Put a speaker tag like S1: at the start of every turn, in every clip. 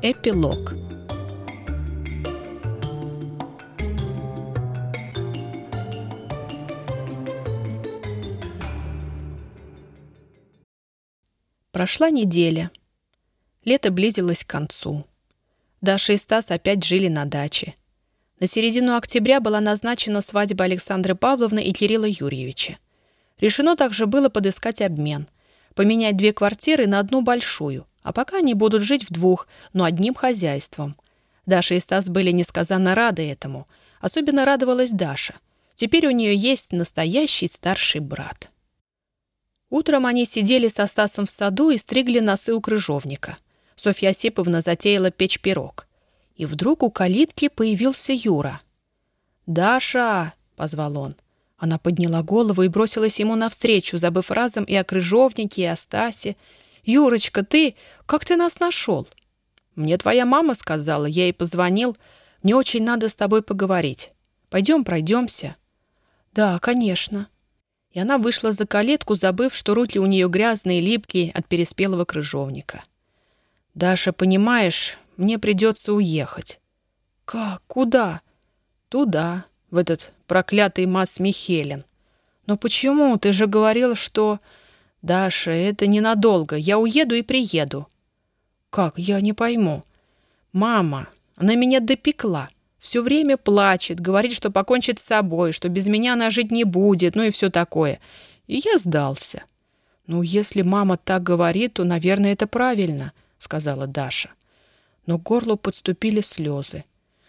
S1: Эпилог Прошла неделя. Лето близилось к концу. Даша и Стас опять жили на даче. На середину октября была назначена свадьба Александры Павловны и Кирилла Юрьевича. Решено также было подыскать обмен. Поменять две квартиры на одну большую, а пока они будут жить в двух, но одним хозяйством. Даша и Стас были несказанно рады этому. Особенно радовалась Даша. Теперь у нее есть настоящий старший брат. Утром они сидели со Стасом в саду и стригли носы у крыжовника. Софья Осиповна затеяла печь пирог. И вдруг у калитки появился Юра. «Даша!» — позвал он. Она подняла голову и бросилась ему навстречу, забыв разом и о крыжовнике, и о Стасе. «Юрочка, ты... Как ты нас нашел?» «Мне твоя мама сказала, я ей позвонил. Мне очень надо с тобой поговорить. Пойдем пройдемся». «Да, конечно». И она вышла за калитку, забыв, что руки у нее грязные, липкие от переспелого крыжовника. «Даша, понимаешь, мне придется уехать». «Как? Куда?» «Туда, в этот проклятый Мас Михелен». «Но почему? Ты же говорил, что...» «Даша, это ненадолго. Я уеду и приеду». «Как? Я не пойму». «Мама, она меня допекла. Все время плачет, говорит, что покончит с собой, что без меня она жить не будет, ну и все такое. И я сдался». «Ну, если мама так говорит, то, наверное, это правильно», — сказала Даша но к горлу подступили слезы.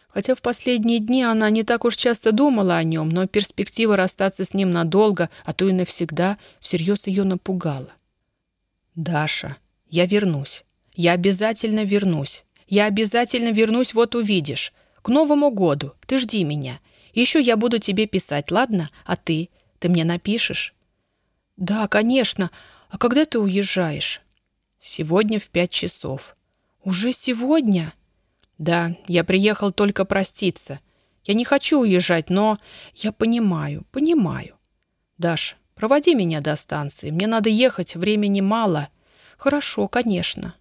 S1: Хотя в последние дни она не так уж часто думала о нем, но перспектива расстаться с ним надолго, а то и навсегда, всерьез ее напугала. «Даша, я вернусь. Я обязательно вернусь. Я обязательно вернусь, вот увидишь. К Новому году. Ты жди меня. Еще я буду тебе писать, ладно? А ты? Ты мне напишешь?» «Да, конечно. А когда ты уезжаешь?» «Сегодня в пять часов. «Уже сегодня?» «Да, я приехал только проститься. Я не хочу уезжать, но я понимаю, понимаю. Даш, проводи меня до станции. Мне надо ехать, времени мало». «Хорошо, конечно».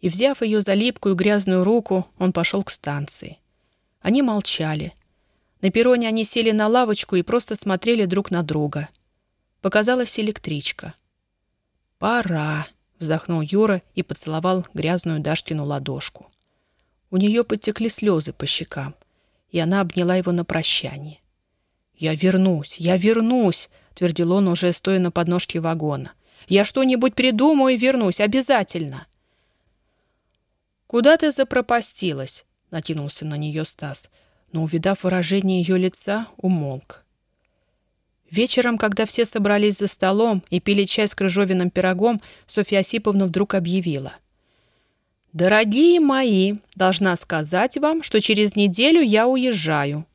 S1: И, взяв ее за липкую грязную руку, он пошел к станции. Они молчали. На перроне они сели на лавочку и просто смотрели друг на друга. Показалась электричка. «Пора», Вздохнул Юра и поцеловал грязную Дашкину ладошку. У нее потекли слезы по щекам, и она обняла его на прощание. «Я вернусь, я вернусь!» — твердил он, уже стоя на подножке вагона. «Я что-нибудь придумаю и вернусь, обязательно!» «Куда ты запропастилась?» — накинулся на нее Стас, но, увидав выражение ее лица, умолк. Вечером, когда все собрались за столом и пили чай с крыжовиным пирогом, Софья Осиповна вдруг объявила. «Дорогие мои, должна сказать вам, что через неделю я уезжаю».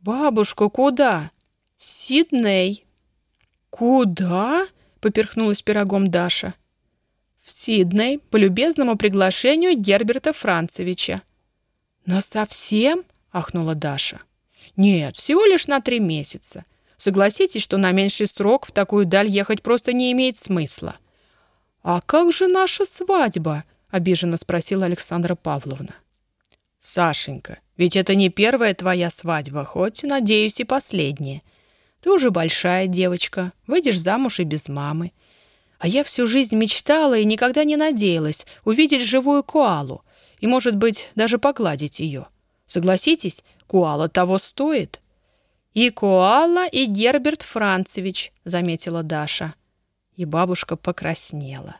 S1: «Бабушка, куда?» «В Сидней». «Куда?» — поперхнулась пирогом Даша. «В Сидней по любезному приглашению Герберта Францевича». «Но совсем?» — ахнула Даша. «Нет, всего лишь на три месяца». Согласитесь, что на меньший срок в такую даль ехать просто не имеет смысла. «А как же наша свадьба?» — обиженно спросила Александра Павловна. «Сашенька, ведь это не первая твоя свадьба, хоть, надеюсь, и последняя. Ты уже большая девочка, выйдешь замуж и без мамы. А я всю жизнь мечтала и никогда не надеялась увидеть живую коалу и, может быть, даже погладить ее. Согласитесь, коала того стоит». «И Коала, и Герберт Францевич», — заметила Даша. И бабушка покраснела.